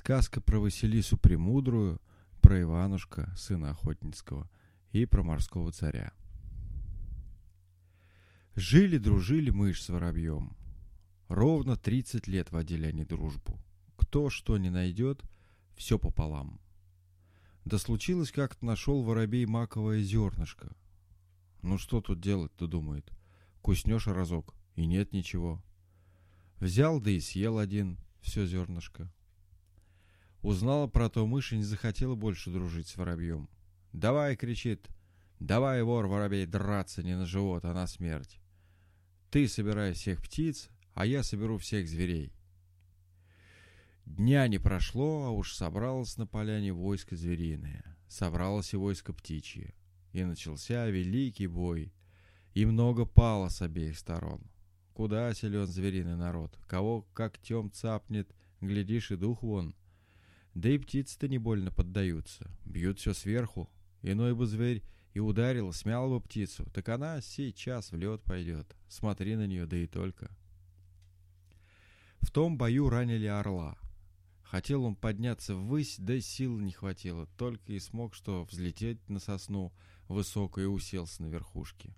Сказка про Василису Премудрую, про Иванушка, сына Охотницкого, и про морского царя. Жили-дружили мышь с воробьем. Ровно 30 лет водили они дружбу. Кто что не найдет, все пополам. Да случилось, как-то нашел воробей маковое зернышко. Ну что тут делать-то, думает. Куснешь разок, и нет ничего. Взял, да и съел один, все зернышко. Узнала про то мышь и не захотела больше дружить с воробьем. «Давай!» — кричит. «Давай, вор, воробей, драться не на живот, а на смерть. Ты собирай всех птиц, а я соберу всех зверей». Дня не прошло, а уж собралось на поляне войско звериное. Собралось и войско птичье. И начался великий бой. И много пало с обеих сторон. Куда силен звериный народ? Кого как тем цапнет, глядишь и дух вон. Да и птицы-то не больно поддаются. Бьют все сверху. Иной бы зверь и ударил, смял бы птицу, так она сейчас в лед пойдет. Смотри на нее, да и только. В том бою ранили орла. Хотел он подняться ввысь, да сил не хватило, только и смог что взлететь на сосну высокой и уселся на верхушке.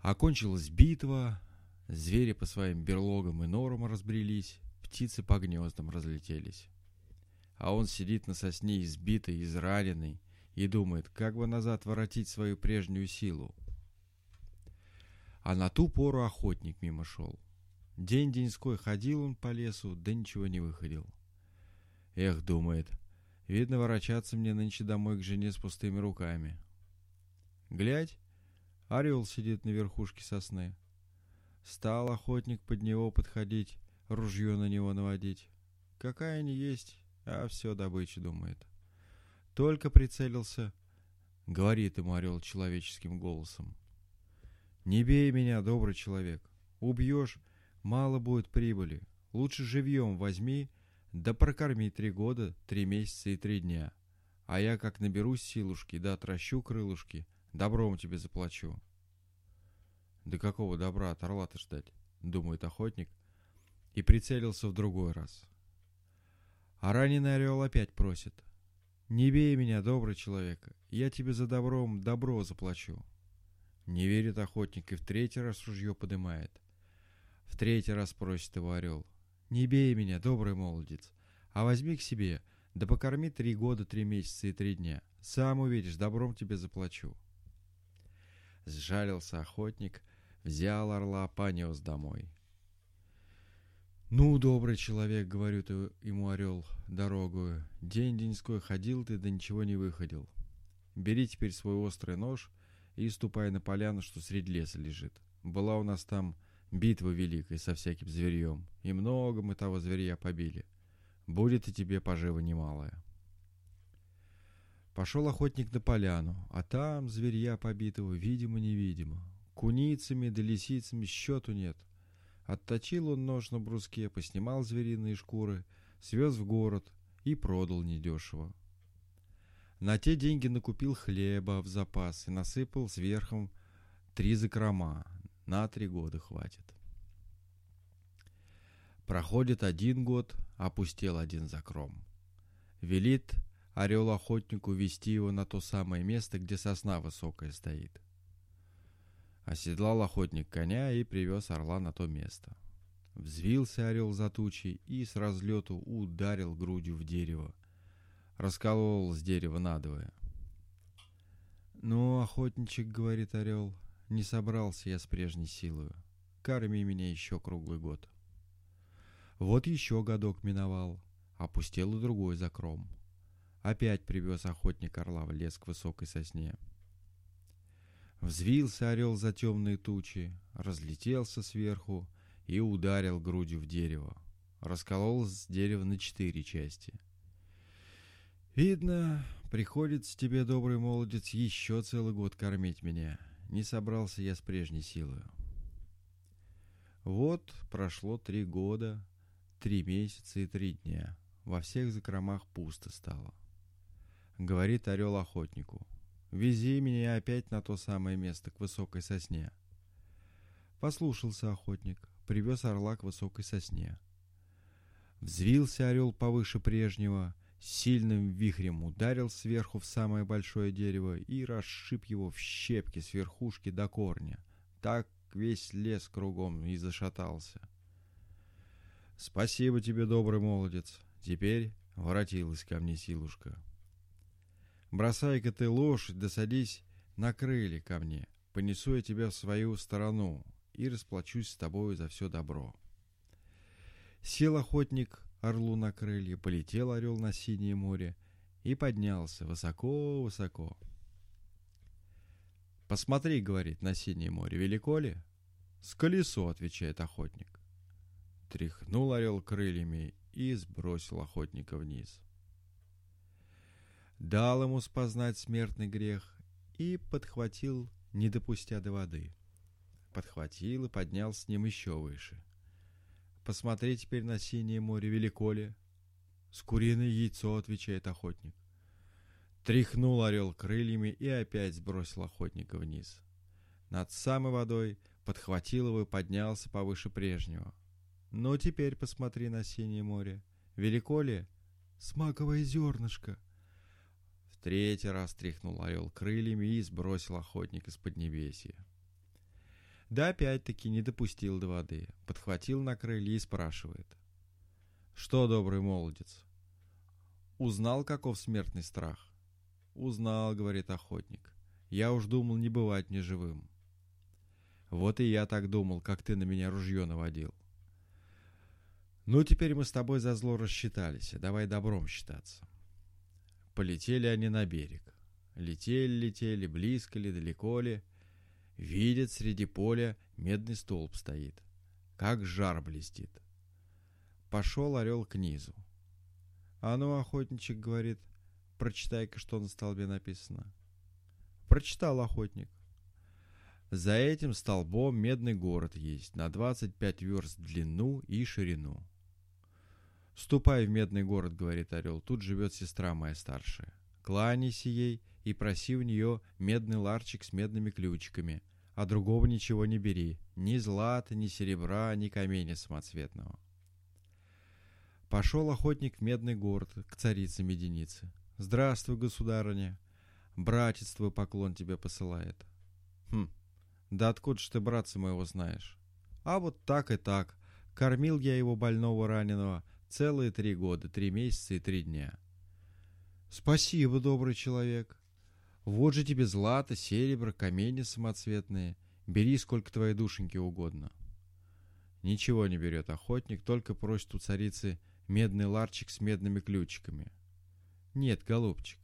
Окончилась битва, звери по своим берлогам и норам разбрелись, птицы по гнездам разлетелись а он сидит на сосне избитый, израненный, и думает, как бы назад воротить свою прежнюю силу. А на ту пору охотник мимо шел. День-деньской ходил он по лесу, да ничего не выходил. Эх, думает, видно, ворочаться мне нынче домой к жене с пустыми руками. Глядь, орел сидит на верхушке сосны. Стал охотник под него подходить, ружье на него наводить. Какая ни есть, а все добыча думает. Только прицелился, говорит ему орел человеческим голосом. Не бей меня, добрый человек. Убьешь, мало будет прибыли. Лучше живьем возьми, да прокорми три года, три месяца и три дня. А я как наберусь силушки, да отращу крылышки, добром тебе заплачу. Да какого добра от орла-то ждать, думает охотник, и прицелился в другой раз. А раненый орел опять просит. «Не бей меня, добрый человек, я тебе за добром добро заплачу». Не верит охотник и в третий раз ружье подымает. В третий раз просит его орел. «Не бей меня, добрый молодец, а возьми к себе, да покорми три года, три месяца и три дня. Сам увидишь, добром тебе заплачу». Сжалился охотник, взял орла, понес домой. «Ну, добрый человек, — говорит ему орел, — дорогую. День-деньской ходил ты, да ничего не выходил. Бери теперь свой острый нож и ступай на поляну, что среди леса лежит. Была у нас там битва великая со всяким зверьем, и много мы того зверя побили. Будет и тебе пожива немалая». Пошел охотник на поляну, а там зверья побитого, видимо-невидимо. Куницами да лисицами счету нет — Отточил он нож на бруске, поснимал звериные шкуры, свез в город и продал недешево. На те деньги накупил хлеба в запас и насыпал сверхом три закрома. На три года хватит. Проходит один год, опустел один закром. Велит орел охотнику вести его на то самое место, где сосна высокая стоит. Оседлал охотник коня и привез орла на то место. Взвился орел за тучей и с разлету ударил грудью в дерево. Расколол с дерева надвое. «Ну, охотничек, — говорит орел, — не собрался я с прежней силою. Корми меня еще круглый год». Вот еще годок миновал, опустел и другой закром. Опять привез охотник орла в лес к высокой сосне. Взвился орел за темные тучи, разлетелся сверху и ударил грудью в дерево. Расколол с дерева на четыре части. «Видно, приходится тебе, добрый молодец, еще целый год кормить меня. Не собрался я с прежней силой». Вот прошло три года, три месяца и три дня. Во всех закромах пусто стало. Говорит орел охотнику. Вези меня опять на то самое место, к высокой сосне. Послушался охотник, привез орла к высокой сосне. Взвился орел повыше прежнего, сильным вихрем ударил сверху в самое большое дерево и расшиб его в щепки с верхушки до корня. Так весь лес кругом и зашатался. «Спасибо тебе, добрый молодец. Теперь воротилась ко мне силушка. Бросай-ка ты лошадь, да садись на крылья ко мне. Понесу я тебя в свою сторону и расплачусь с тобою за все добро». Сел охотник орлу на крылья, полетел орел на синее море и поднялся высоко-высоко. «Посмотри, — говорит, — на синее море, велико ли?» «С колесо», — отвечает охотник. Тряхнул орел крыльями и сбросил охотника вниз. Дал ему спознать смертный грех и подхватил, не допустя до воды. Подхватил и поднял с ним еще выше. Посмотри теперь на синее море, велико ли? С куриное яйцо, отвечает охотник. Тряхнул орел крыльями и опять сбросил охотника вниз. Над самой водой подхватил его и поднялся повыше прежнего. Ну, теперь посмотри на синее море. Велико ли? Смаковое зернышко. Третий раз тряхнул орел крыльями и сбросил охотник из поднебесья. Да опять-таки не допустил до воды. Подхватил на крылья и спрашивает. Что, добрый молодец? Узнал, каков смертный страх? Узнал, говорит охотник. Я уж думал, не бывать мне живым. Вот и я так думал, как ты на меня ружье наводил. Ну, теперь мы с тобой за зло рассчитались, давай добром считаться. Полетели они на берег. Летели, летели, близко ли, далеко ли. Видят, среди поля медный столб стоит. Как жар блестит. Пошел орел к низу. А ну, охотничек говорит, прочитай-ка, что на столбе написано. Прочитал охотник. За этим столбом медный город есть на 25 верст длину и ширину. «Ступай в медный город», — говорит орел, — «тут живет сестра моя старшая. Кланяйся ей и проси у нее медный ларчик с медными ключиками, а другого ничего не бери, ни злата, ни серебра, ни камня самоцветного». Пошел охотник в медный город к царице Меденицы. «Здравствуй, государыня! Братец твой поклон тебе посылает». «Хм, да откуда ж ты братца моего знаешь?» «А вот так и так. Кормил я его больного раненого, Целые три года, три месяца и три дня. Спасибо, добрый человек. Вот же тебе злато, серебро, камни самоцветные. Бери, сколько твоей душеньки угодно. Ничего не берет охотник, только просит у царицы медный ларчик с медными ключиками. Нет, голубчик,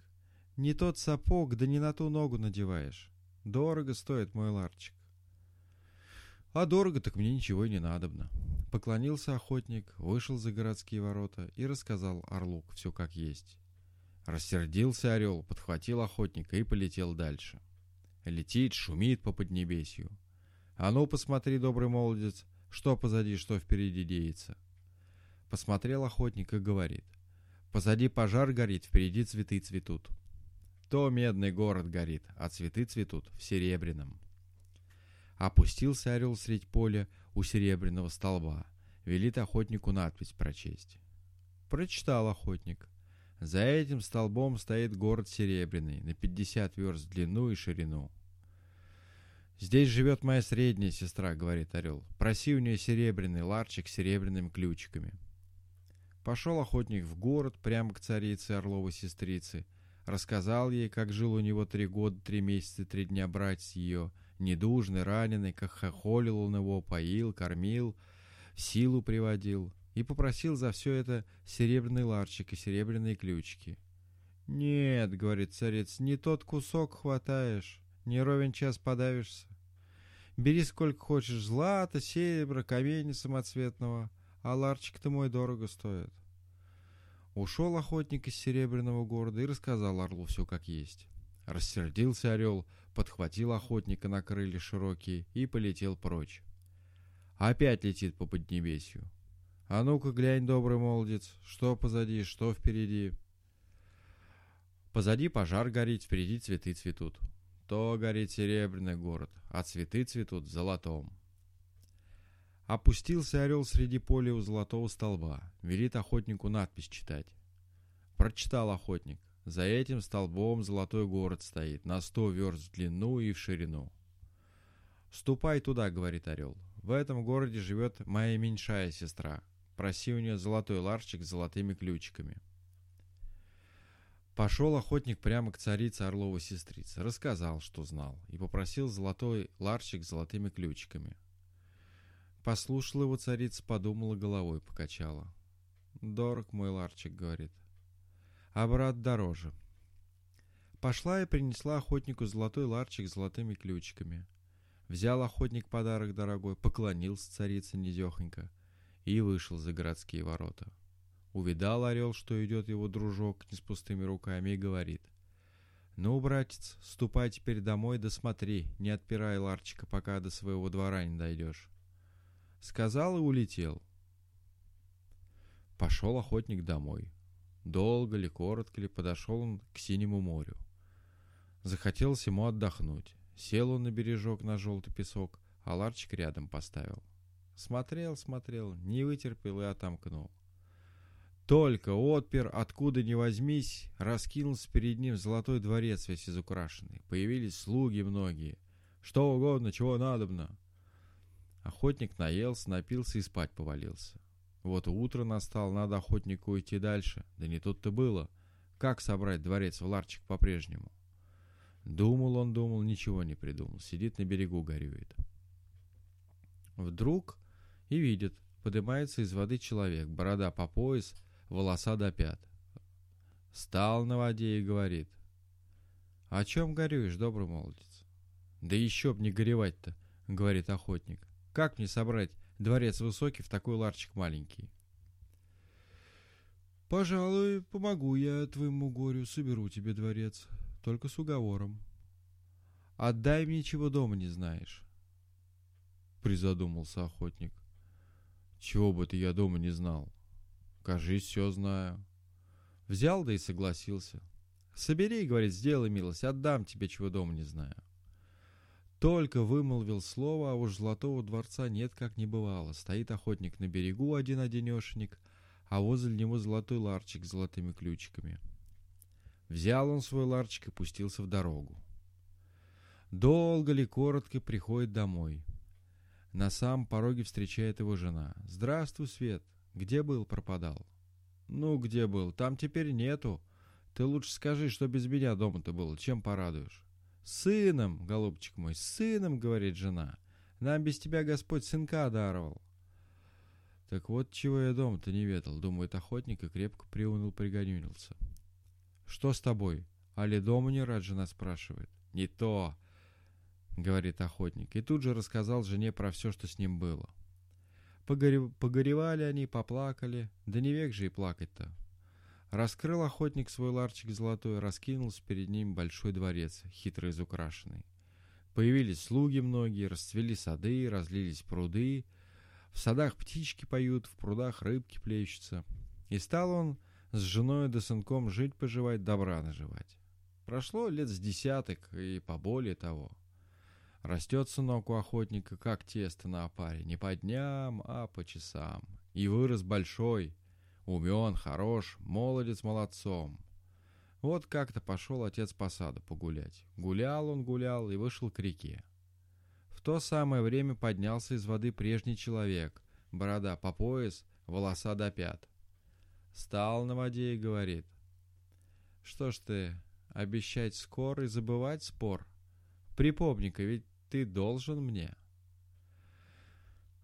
не тот сапог, да не на ту ногу надеваешь. Дорого стоит мой ларчик. А дорого так мне ничего и не надобно. Поклонился охотник, вышел за городские ворота и рассказал Орлук все как есть. Рассердился орел, подхватил охотника и полетел дальше. Летит, шумит по поднебесью. А ну, посмотри, добрый молодец, что позади, что впереди деется. Посмотрел охотник и говорит. Позади пожар горит, впереди цветы цветут. То медный город горит, а цветы цветут в серебряном. Опустился орел средь поля, у серебряного столба. Велит охотнику надпись прочесть. Прочитал охотник. За этим столбом стоит город Серебряный, на 50 верст в длину и ширину. «Здесь живет моя средняя сестра», — говорит орел. «Проси у нее серебряный ларчик с серебряными ключиками». Пошел охотник в город, прямо к царице Орловой сестрицы. Рассказал ей, как жил у него три года, три месяца, три дня брать с ее, недужный, раненый, как хохолил он его, поил, кормил, в силу приводил, и попросил за все это серебряный ларчик и серебряные ключики. «Нет, — говорит царец, — не тот кусок хватаешь, не ровен час подавишься. Бери сколько хочешь злата, серебра, камень самоцветного, а ларчик-то мой дорого стоит». Ушел охотник из серебряного города и рассказал орлу все как есть. Рассердился орел, подхватил охотника на крылья широкие и полетел прочь. Опять летит по поднебесью. А ну-ка глянь, добрый молодец, что позади, что впереди. Позади пожар горит, впереди цветы цветут. То горит серебряный город, а цветы цветут золотом. Опустился орел среди поля у золотого столба. Велит охотнику надпись читать. Прочитал охотник. За этим столбом золотой город стоит, на сто верст в длину и в ширину. «Ступай туда», — говорит орел. «В этом городе живет моя меньшая сестра. Проси у нее золотой ларчик с золотыми ключиками». Пошел охотник прямо к царице Орловой сестрицы, рассказал, что знал, и попросил золотой ларчик с золотыми ключиками. Послушала его царица, подумала, головой покачала. «Дорог мой ларчик», — говорит, — «а брат дороже». Пошла и принесла охотнику золотой ларчик с золотыми ключиками. Взял охотник подарок дорогой, поклонился царице недехонько и вышел за городские ворота. Увидал орел, что идет его дружок не с пустыми руками, и говорит. «Ну, братец, ступай теперь домой, да смотри, не отпирай ларчика, пока до своего двора не дойдешь». Сказал и улетел. Пошел охотник домой. Долго ли, коротко ли, подошел он к синему морю. Захотелось ему отдохнуть. Сел он на бережок на желтый песок, а ларчик рядом поставил. Смотрел, смотрел, не вытерпел и отомкнул. Только отпер, откуда ни возьмись, раскинулся перед ним золотой дворец весь изукрашенный. Появились слуги многие. Что угодно, чего надобно. Охотник наелся, напился и спать повалился. Вот утро настало, надо охотнику идти дальше. Да не тут-то было. Как собрать дворец в ларчик по-прежнему? Думал он, думал, ничего не придумал. Сидит на берегу, горюет. Вдруг и видит, поднимается из воды человек, борода по пояс, волоса до пят. Стал на воде и говорит. «О чем горюешь, добрый молодец?» «Да еще б не горевать-то», — говорит охотник. «Как мне собрать дворец высокий в такой ларчик маленький?» «Пожалуй, помогу я твоему горю, соберу тебе дворец, только с уговором. Отдай мне, чего дома не знаешь». Призадумался охотник. «Чего бы ты я дома не знал?» Кажись, все знаю. Взял, да и согласился. Собери, говорит, сделай милость, отдам тебе, чего дома не знаю. Только вымолвил слово, а уж золотого дворца нет, как не бывало. Стоит охотник на берегу один-одинешенек, а возле него золотой ларчик с золотыми ключиками. Взял он свой ларчик и пустился в дорогу. Долго ли, коротко приходит домой. На самом пороге встречает его жена. «Здравствуй, Свет! Где был, пропадал? Ну, где был? Там теперь нету. Ты лучше скажи, что без меня дома-то было, чем порадуешь. Сыном, голубчик мой, сыном, говорит жена. Нам без тебя Господь сынка даровал. Так вот, чего я дома-то не ведал, думает охотник и крепко приуныл, пригонюнился. Что с тобой? Али дома не рад, жена спрашивает. Не то, говорит охотник, и тут же рассказал жене про все, что с ним было. Погоре... Погоревали они, поплакали, да не век же и плакать-то. Раскрыл охотник свой ларчик золотой, раскинулся перед ним большой дворец, хитро изукрашенный. Появились слуги многие, расцвели сады, разлились пруды. В садах птички поют, в прудах рыбки плещутся. И стал он с женой да сынком жить-поживать, добра наживать. Прошло лет с десяток и поболее того. Растет сынок у охотника, как тесто на опаре, не по дням, а по часам. И вырос большой, умен, хорош, молодец молодцом. Вот как-то пошел отец по саду погулять. Гулял он, гулял и вышел к реке. В то самое время поднялся из воды прежний человек, борода по пояс, волоса до пят. Стал на воде и говорит. «Что ж ты, обещать скоро и забывать спор? Припомни-ка, ведь ты должен мне.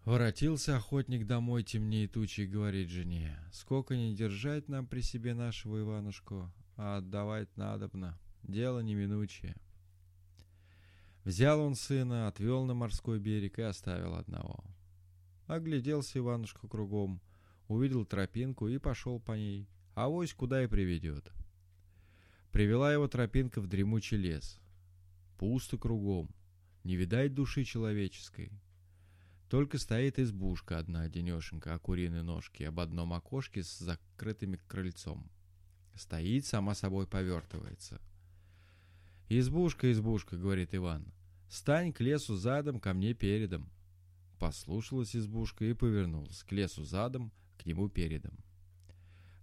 Воротился охотник домой темнее тучи и говорит жене, сколько не держать нам при себе нашего Иванушку, а отдавать надобно, дело неминучее. Взял он сына, отвел на морской берег и оставил одного. Огляделся Иванушка кругом, увидел тропинку и пошел по ней, а вось куда и приведет. Привела его тропинка в дремучий лес. Пусто кругом, не видать души человеческой. Только стоит избушка одна, денешенька, о куриной ножке, об одном окошке с закрытым крыльцом. Стоит, сама собой повертывается. «Избушка, избушка», — говорит Иван, — «стань к лесу задом, ко мне передом. Послушалась избушка и повернулась к лесу задом, к нему передом.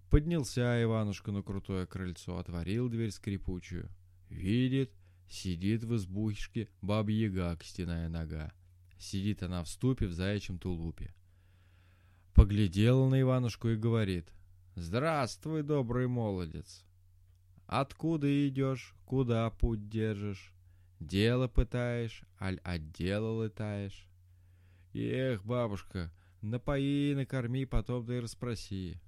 Поднялся Иванушка на крутое крыльцо, отворил дверь скрипучую. Видит, сидит в избушке баба-яга, костяная нога. Сидит она в ступе в заячьем тулупе. Поглядела на Иванушку и говорит. «Здравствуй, добрый молодец! Откуда идешь, куда путь держишь? Дело пытаешь, аль от дела летаешь?» «Эх, бабушка, напои, накорми, потом да и расспроси».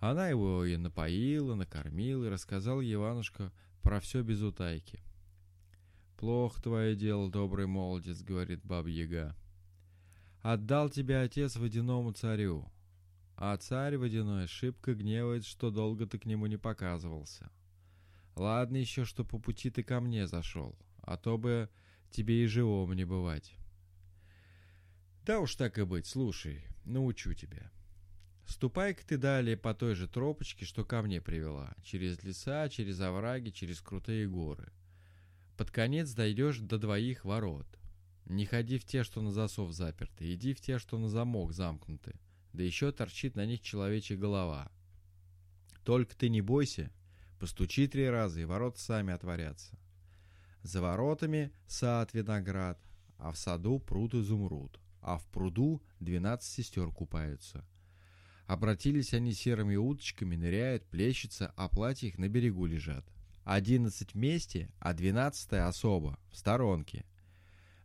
Она его и напоила, накормила, и рассказал Иванушка про все без утайки. «Плохо твое дело, добрый молодец», — говорит баба-яга. Отдал тебя отец водяному царю. А царь водяной шибко гневает, что долго ты к нему не показывался. Ладно еще, что по пути ты ко мне зашел, а то бы тебе и живому не бывать. Да уж так и быть, слушай, научу тебя. Ступай-ка ты далее по той же тропочке, что ко мне привела, через леса, через овраги, через крутые горы. Под конец дойдешь до двоих ворот. Не ходи в те, что на засов заперты, иди в те, что на замок замкнуты, да еще торчит на них человечья голова. Только ты не бойся, постучи три раза, и ворота сами отворятся. За воротами сад виноград, а в саду пруд изумруд, а в пруду двенадцать сестер купаются. Обратились они серыми уточками, ныряют, плещутся, а платья их на берегу лежат. Одиннадцать вместе, а двенадцатая особо, в сторонке.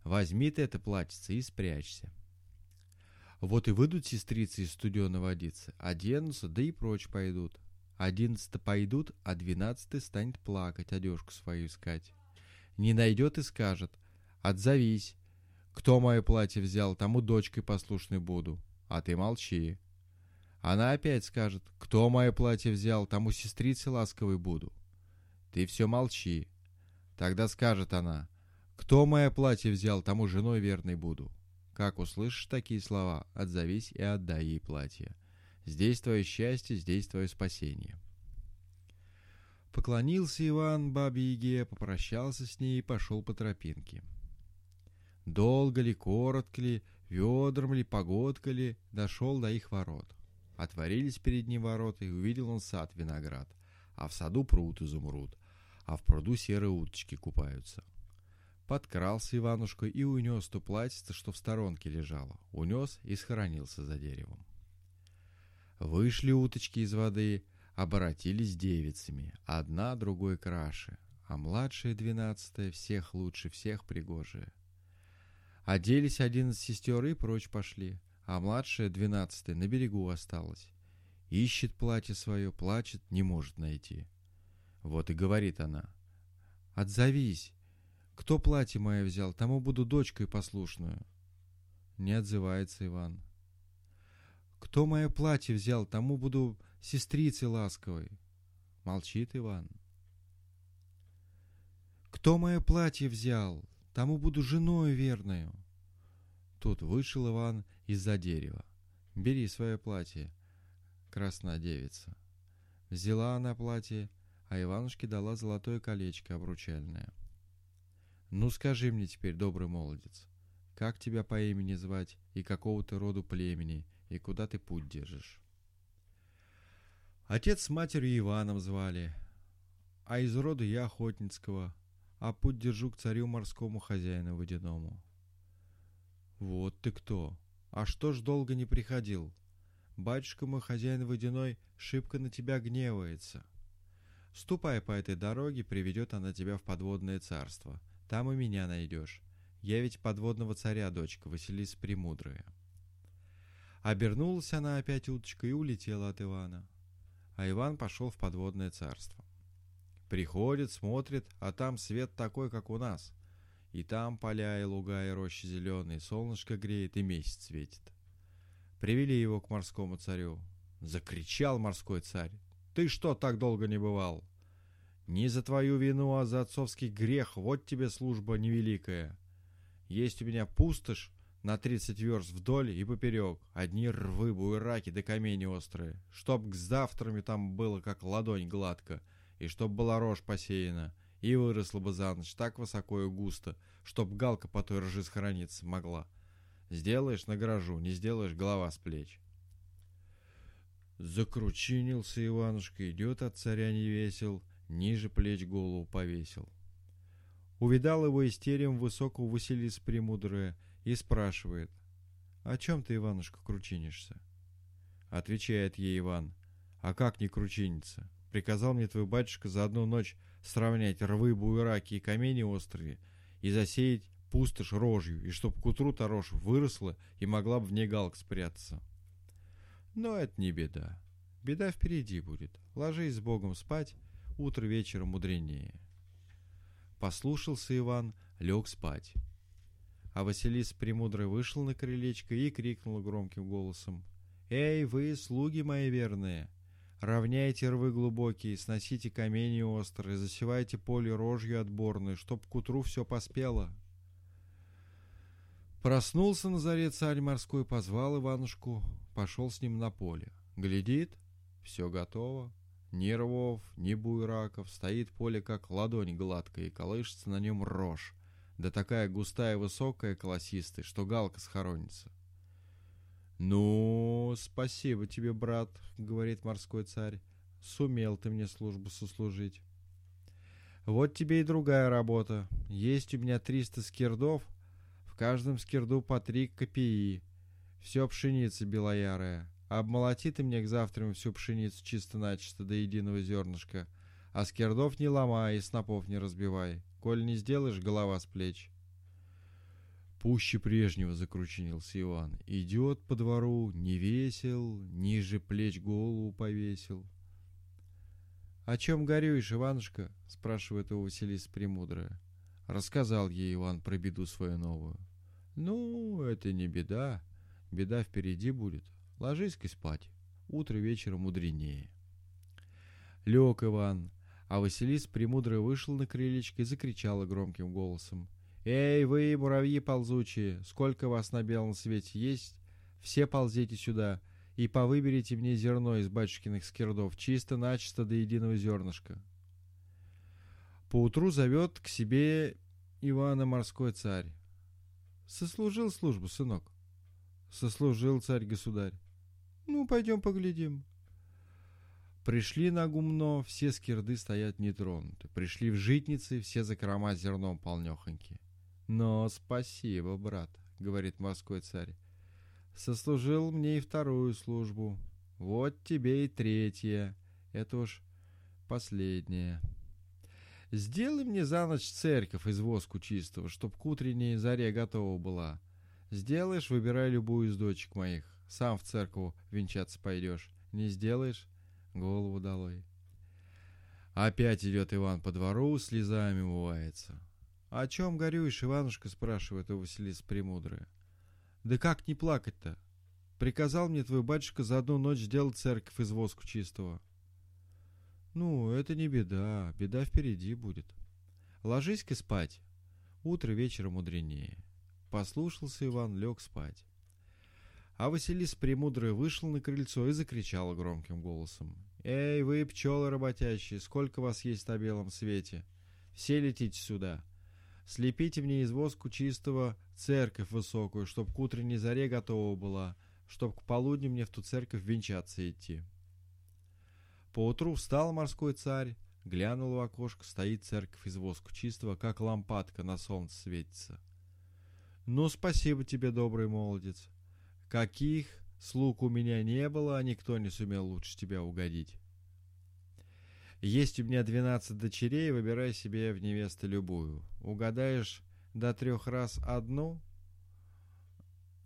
Возьми ты это платьице и спрячься. Вот и выйдут сестрицы из студена водиться, оденутся, да и прочь пойдут. Одиннадцатый пойдут, а двенадцатый станет плакать, одежку свою искать. Не найдет и скажет, отзовись. Кто мое платье взял, тому дочкой послушной буду, а ты молчи. Она опять скажет, кто мое платье взял, тому сестрицей ласковой буду. Ты все молчи. Тогда скажет она, кто мое платье взял, тому женой верной буду. Как услышишь такие слова, отзовись и отдай ей платье. Здесь твое счастье, здесь твое спасение. Поклонился Иван бабе-яге, попрощался с ней и пошел по тропинке. Долго ли, коротко ли, ведром ли, погодка ли, дошел до их ворот. Отворились перед ним ворота, и увидел он сад виноград, а в саду пруд изумруд, а в пруду серые уточки купаются. Подкрался Иванушка и унес то платьице, что в сторонке лежало. Унес и схоронился за деревом. Вышли уточки из воды, оборотились девицами, одна другой краше, а младшая двенадцатая всех лучше всех пригожая. Оделись одиннадцать сестер и прочь пошли, а младшая двенадцатая на берегу осталась. Ищет платье свое, плачет, не может найти. Вот и говорит она. «Отзовись, кто платье мое взял, тому буду дочкой послушную. Не отзывается Иван. Кто мое платье взял, тому буду сестрицей ласковой. Молчит Иван. Кто мое платье взял, тому буду женой верною. Тут вышел Иван из-за дерева. Бери свое платье, красная девица. Взяла она платье, а Иванушке дала золотое колечко обручальное. Ну скажи мне теперь, добрый молодец, как тебя по имени звать и какого ты роду племени, и куда ты путь держишь? Отец с матерью Иваном звали, а из рода я охотницкого, а путь держу к царю морскому хозяину водяному. Вот ты кто! А что ж долго не приходил? Батюшка мой хозяин водяной шибко на тебя гневается. Ступай по этой дороге, приведет она тебя в подводное царство — там и меня найдешь. Я ведь подводного царя, дочка, Василиса Премудрая. Обернулась она опять уточкой и улетела от Ивана. А Иван пошел в подводное царство. Приходит, смотрит, а там свет такой, как у нас. И там поля и луга и рощи зеленые, солнышко греет и месяц светит. Привели его к морскому царю. Закричал морской царь. «Ты что так долго не бывал?» Не за твою вину, а за отцовский грех, вот тебе служба невеликая. Есть у меня пустошь на тридцать верст вдоль и поперек, одни рвы, буераки да камни острые, чтоб к завтрами там было как ладонь гладко, и чтоб была рожь посеяна, и выросла бы за ночь так высоко и густо, чтоб галка по той ржи схорониться могла. Сделаешь — награжу, не сделаешь — голова с плеч. Закручинился Иванушка, идет от царя не весел, ниже плеч голову повесил. Увидал его истерием высокого Василиса Премудрая и спрашивает, «О чем ты, Иванушка, кручинишься?» Отвечает ей Иван, «А как не кручиниться? Приказал мне твой батюшка за одну ночь сравнять рвы, буераки и камни острые и засеять пустошь рожью, и чтоб к утру та рожь выросла и могла бы в ней галк спрятаться. Но это не беда. Беда впереди будет. Ложись с Богом спать, утро вечером мудренее. Послушался Иван, лег спать. А Василис Премудрый вышел на крылечко и крикнул громким голосом. «Эй, вы, слуги мои верные! Равняйте рвы глубокие, сносите камни острые, засевайте поле рожью отборной, чтоб к утру все поспело!» Проснулся на заре царь морской, позвал Иванушку, пошел с ним на поле. Глядит, все готово. Ни рвов, ни буйраков, стоит поле как ладонь гладкая, и колышется на нем рожь, да такая густая высокая, колосистая, что галка схоронится. «Ну, спасибо тебе, брат», — говорит морской царь, — «сумел ты мне службу сослужить». «Вот тебе и другая работа. Есть у меня триста скирдов, в каждом скирду по три копии. Все пшеница белоярая. Обмолоти ты мне к завтра всю пшеницу чисто-начисто до единого зернышка. А скирдов не ломай и снопов не разбивай. Коль не сделаешь, голова с плеч. Пуще прежнего закручинился Иван. Идет по двору, не весел, ниже плеч голову повесил. — О чем горюешь, Иванушка? — спрашивает его Василиса Премудрая. Рассказал ей Иван про беду свою новую. «Ну, это не беда. Беда впереди будет. Ложись-ка спать. Утро вечером мудренее». Лег Иван, а Василис премудрый вышел на крылечко и закричала громким голосом. «Эй, вы, муравьи ползучие, сколько вас на белом свете есть? Все ползите сюда и повыберите мне зерно из батюшкиных скирдов, чисто-начисто до единого зернышка». Поутру зовет к себе Ивана морской царь. Сослужил службу, сынок? Сослужил царь-государь. Ну, пойдем поглядим. Пришли на гумно, все скирды стоят нетронуты. Пришли в житницы, все закрома зерном полнехоньки. Но спасибо, брат, говорит морской царь. Сослужил мне и вторую службу. Вот тебе и третья. Это уж последняя. Сделай мне за ночь церковь из воску чистого, чтоб к утренней заре готова была. Сделаешь, выбирай любую из дочек моих. Сам в церковь венчаться пойдешь. Не сделаешь — голову долой. Опять идет Иван по двору, слезами умывается. «О чем горюешь, Иванушка?» — спрашивает у Василиса Премудрая. «Да как не плакать-то? Приказал мне твой батюшка за одну ночь сделать церковь из воску чистого». Ну, это не беда, беда впереди будет. Ложись-ка спать. Утро вечера мудренее. Послушался Иван, лег спать. А Василис Премудрый вышел на крыльцо и закричал громким голосом. «Эй, вы, пчелы работящие, сколько вас есть на белом свете? Все летите сюда. Слепите мне из воску чистого церковь высокую, чтоб к утренней заре готова была, чтоб к полудню мне в ту церковь венчаться идти». Поутру встал морской царь, глянул в окошко, стоит церковь из воску чистого, как лампадка на солнце светится. Ну, спасибо тебе, добрый молодец. Каких слуг у меня не было, а никто не сумел лучше тебя угодить. Есть у меня двенадцать дочерей, выбирай себе в невесты любую. Угадаешь до трех раз одну,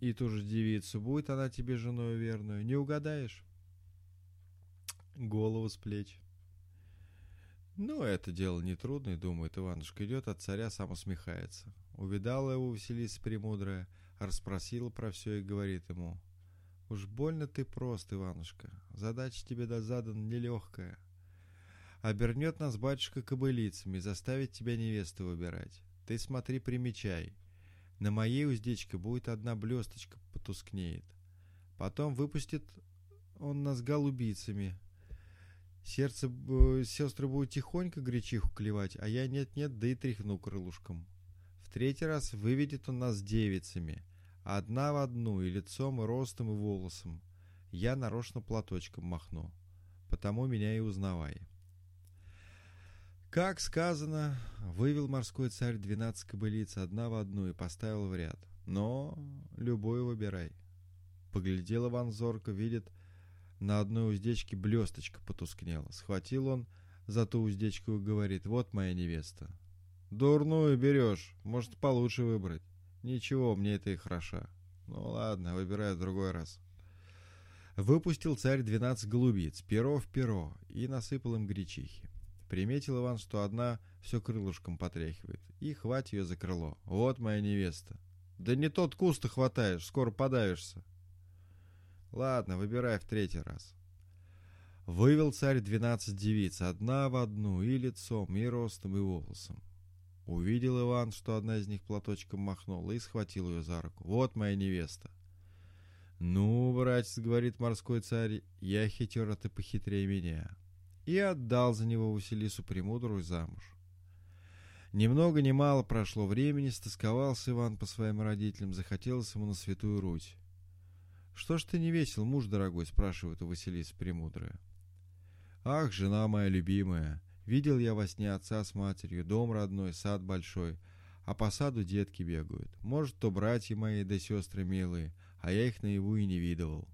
и ту же девицу, будет она тебе женой верную. Не угадаешь? Голову с плеч. Ну, это дело нетрудное, думает Иванушка. Идет от царя, сам усмехается. Увидала его Василиса Премудрая, расспросила про все и говорит ему. Уж больно ты прост, Иванушка. Задача тебе да задана нелегкая. Обернет нас батюшка кобылицами, заставит тебя невесту выбирать. Ты смотри, примечай. На моей уздечке будет одна блесточка потускнеет. Потом выпустит он нас голубицами, Сердце э, сестры будут тихонько гречиху клевать, а я нет-нет, да и тряхну крылышком. В третий раз выведет он нас девицами, Одна в одну, и лицом, и ростом, и волосом. Я нарочно платочком махну, потому меня и узнавай. Как сказано, вывел морской царь двенадцать кобылиц одна в одну и поставил в ряд. Но любой выбирай. Поглядел Иван зорко, видит, на одной уздечке блесточка потускнела. Схватил он за ту уздечку и говорит, вот моя невеста. Дурную берешь, может получше выбрать. Ничего, мне это и хороша. Ну ладно, выбираю другой раз. Выпустил царь двенадцать голубиц, перо в перо, и насыпал им гречихи. Приметил Иван, что одна все крылышком потряхивает, и хвать ее за крыло. Вот моя невеста. Да не тот куст ты хватаешь, скоро подавишься. Ладно, выбирай в третий раз. Вывел царь двенадцать девиц, одна в одну, и лицом, и ростом, и волосом. Увидел Иван, что одна из них платочком махнула, и схватил ее за руку. «Вот моя невеста!» «Ну, братец, — говорит морской царь, — я хитер, а ты похитрее меня и отдал за него Василису Премудрую замуж. Ни много мало прошло времени, стосковался Иван по своим родителям, захотелось ему на Святую Русь. «Что ж ты не весел, муж дорогой?» — спрашивает у Василиса Премудрая. «Ах, жена моя любимая, видел я во сне отца с матерью, дом родной, сад большой, а по саду детки бегают. Может, то братья мои да сестры милые, а я их наяву и не видывал».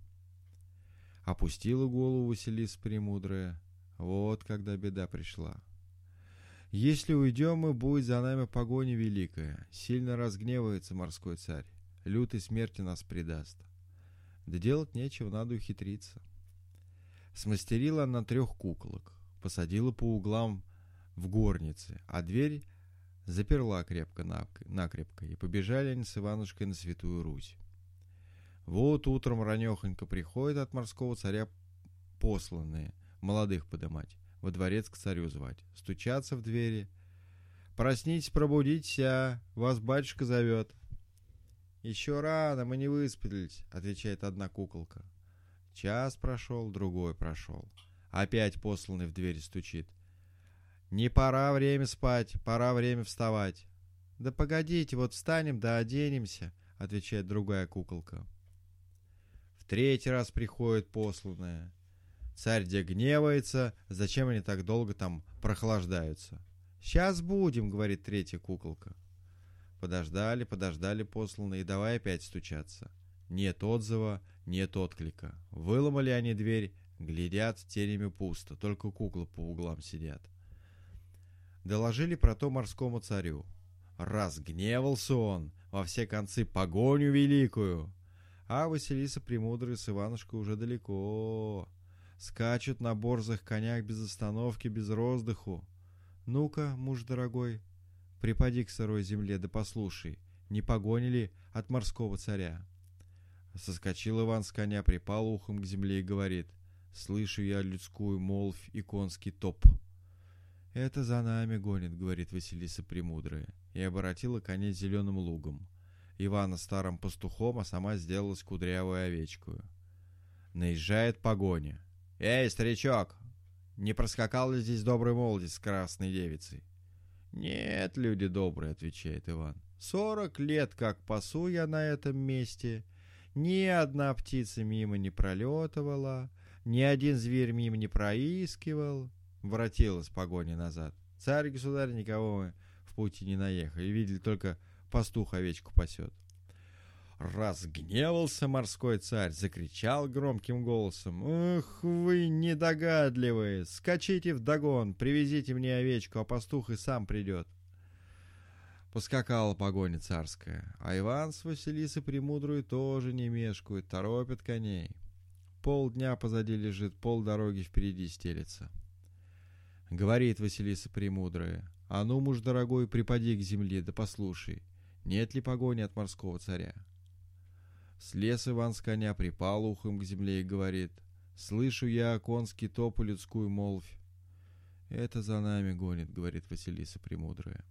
Опустила голову Василиса Премудрая, вот когда беда пришла. Если уйдем мы, будет за нами погоня великая. Сильно разгневается морской царь. Лютой смерти нас предаст. Да делать нечего, надо ухитриться. Смастерила она трех куколок, посадила по углам в горнице, а дверь заперла крепко-накрепко, и побежали они с Иванушкой на Святую Русь. Вот утром ранехонько приходят от морского царя посланные — молодых подымать, во дворец к царю звать, стучаться в двери. «Проснитесь, пробудитесь, а вас батюшка зовет». «Еще рано, мы не выспались», — отвечает одна куколка. Час прошел, другой прошел. Опять посланный в дверь стучит. «Не пора время спать, пора время вставать». «Да погодите, вот встанем да оденемся», — отвечает другая куколка. В третий раз приходит посланная. Царь где гневается, зачем они так долго там прохлаждаются. «Сейчас будем», — говорит третья куколка. Подождали, подождали посланные, давай опять стучаться. Нет отзыва, нет отклика. Выломали они дверь, глядят, тенями пусто, только куклы по углам сидят. Доложили про то морскому царю. Разгневался он, во все концы погоню великую. А Василиса Премудрая с Иванушкой уже далеко. Скачут на борзых конях без остановки, без роздыху. Ну-ка, муж дорогой, припади к сырой земле да послушай, не погонили от морского царя. Соскочил Иван с коня, припал ухом к земле и говорит, «Слышу я людскую молвь и конский топ». «Это за нами гонит», — говорит Василиса Премудрая, и оборотила коней зеленым лугом. Ивана старым пастухом, а сама сделалась кудрявую овечкую. Наезжает погоня. «Эй, старичок, не проскакал ли здесь добрый молодец с красной девицей?» «Нет, люди добрые», — отвечает Иван. «Сорок лет как пасу я на этом месте. Ни одна птица мимо не пролетывала, ни один зверь мимо не проискивал». Воротилась погоня назад. Царь-государь никого в пути не наехали, видели только пастух овечку пасет. Разгневался морской царь, закричал громким голосом. «Эх вы недогадливые! Скачите в догон, привезите мне овечку, а пастух и сам придет!» Поскакала погоня царская, а Иван с Василисой Премудрой тоже не мешкают, торопят коней. Полдня позади лежит, пол дороги впереди стелется. Говорит Василиса Премудрая, «А ну, муж дорогой, припади к земле, да послушай, нет ли погони от морского царя?» Слез Иван с коня, припал ухом к земле и говорит, «Слышу я конский топ и людскую молвь». «Это за нами гонит», — говорит Василиса Премудрая.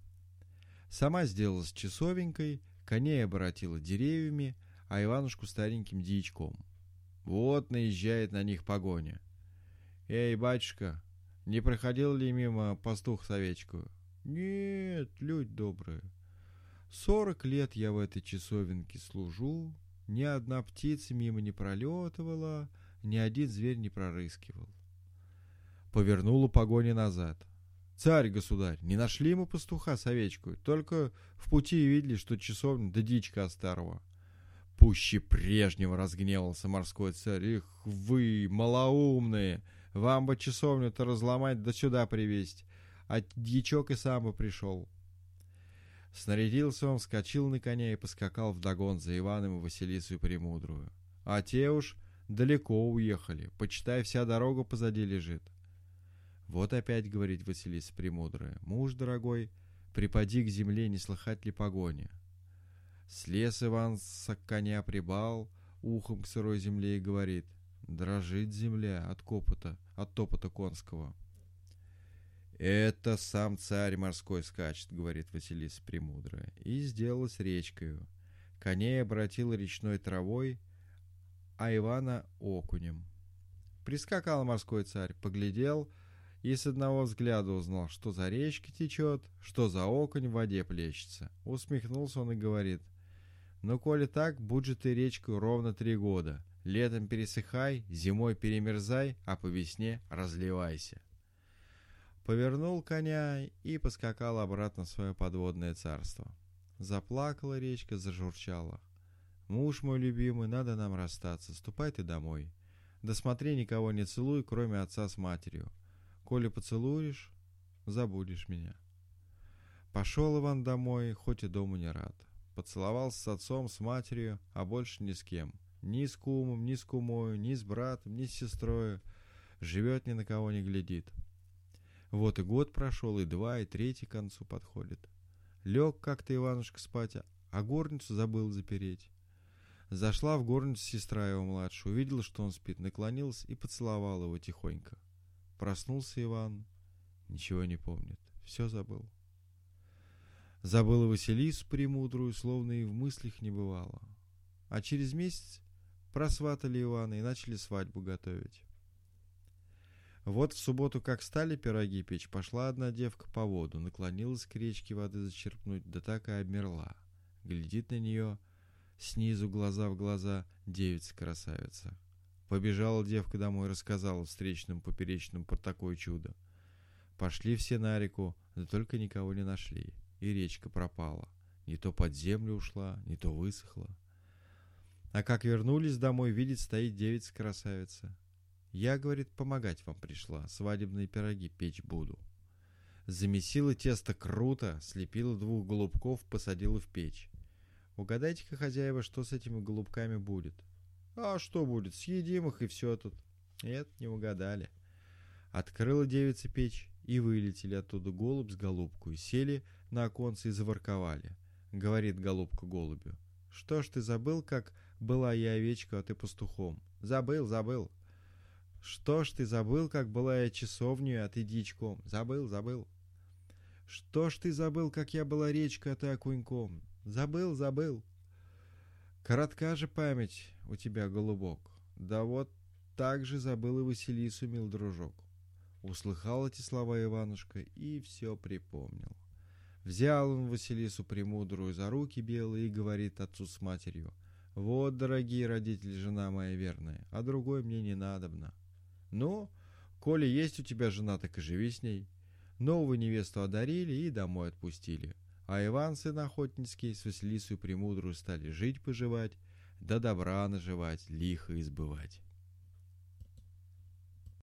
Сама сделалась часовенькой, коней оборотила деревьями, а Иванушку стареньким дичком. Вот наезжает на них погоня. «Эй, батюшка, не проходил ли мимо пастух с овечкою?» «Нет, люди добрые». Сорок лет я в этой часовенке служу, ни одна птица мимо не пролетывала, ни один зверь не прорыскивал. Повернула погони назад. Царь, государь, не нашли мы пастуха с овечкой, только в пути видели, что часовня да дичка старого. Пуще прежнего разгневался морской царь. Их вы, малоумные, вам бы часовню-то разломать да сюда привезть, а дьячок и сам бы пришел. Снарядился он, вскочил на коня и поскакал вдогон за Иваном и Василису Премудрую. А те уж далеко уехали, почитай, вся дорога позади лежит. Вот опять говорит Василиса Премудрая, муж дорогой, припади к земле, не слыхать ли погони. Слез Иван с коня прибал, ухом к сырой земле и говорит, дрожит земля от копота, от топота конского. «Это сам царь морской скачет», — говорит Василиса Премудрая, и сделалась речкою. Коней обратила речной травой, а Ивана — окунем. Прискакал морской царь, поглядел и с одного взгляда узнал, что за речка течет, что за окунь в воде плещется. Усмехнулся он и говорит, «Ну, коли так, будь же ты речкой ровно три года. Летом пересыхай, зимой перемерзай, а по весне разливайся» повернул коня и поскакал обратно в свое подводное царство. Заплакала речка, зажурчала. «Муж мой любимый, надо нам расстаться, ступай ты домой. Да смотри, никого не целуй, кроме отца с матерью. Коли поцелуешь, забудешь меня». Пошел Иван домой, хоть и дому не рад. Поцеловался с отцом, с матерью, а больше ни с кем. Ни с кумом, ни с кумою, ни с братом, ни с сестрой. Живет, ни на кого не глядит. Вот и год прошел, и два, и третий к концу подходит. Лег как-то Иванушка спать, а горницу забыл запереть. Зашла в горницу сестра его младшая, увидела, что он спит, наклонилась и поцеловала его тихонько. Проснулся Иван, ничего не помнит, все забыл. Забыла Василису премудрую, словно и в мыслях не бывало. А через месяц просватали Ивана и начали свадьбу готовить. Вот в субботу, как стали пироги печь, пошла одна девка по воду, наклонилась к речке воды зачерпнуть, да так и обмерла. Глядит на нее снизу глаза в глаза девица-красавица. Побежала девка домой, рассказала встречным поперечным про такое чудо. Пошли все на реку, да только никого не нашли, и речка пропала. Не то под землю ушла, не то высохла. А как вернулись домой, видит, стоит девица-красавица. Я, говорит, помогать вам пришла, свадебные пироги печь буду. Замесила тесто круто, слепила двух голубков, посадила в печь. Угадайте-ка, хозяева, что с этими голубками будет? А что будет, съедим их и все тут. Нет, не угадали. Открыла девица печь, и вылетели оттуда голубь с голубкой, сели на оконце и заворковали. Говорит голубка голубю. Что ж ты забыл, как была я овечка, а ты пастухом? Забыл, забыл. Что ж ты забыл, как была я часовню, а ты дичком? Забыл, забыл. Что ж ты забыл, как я была речкой, а ты окуньком? Забыл, забыл. Коротка же память у тебя, голубок. Да вот так же забыл и Василису, мил дружок. Услыхал эти слова Иванушка и все припомнил. Взял он Василису Премудрую за руки белые и говорит отцу с матерью, «Вот, дорогие родители, жена моя верная, а другой мне не надобно. Ну, коли есть у тебя жена, так и живи с ней. Новую невесту одарили и домой отпустили. А Иван, сын охотницкий, с Василисой Премудрую стали жить-поживать, да добра наживать, лихо избывать.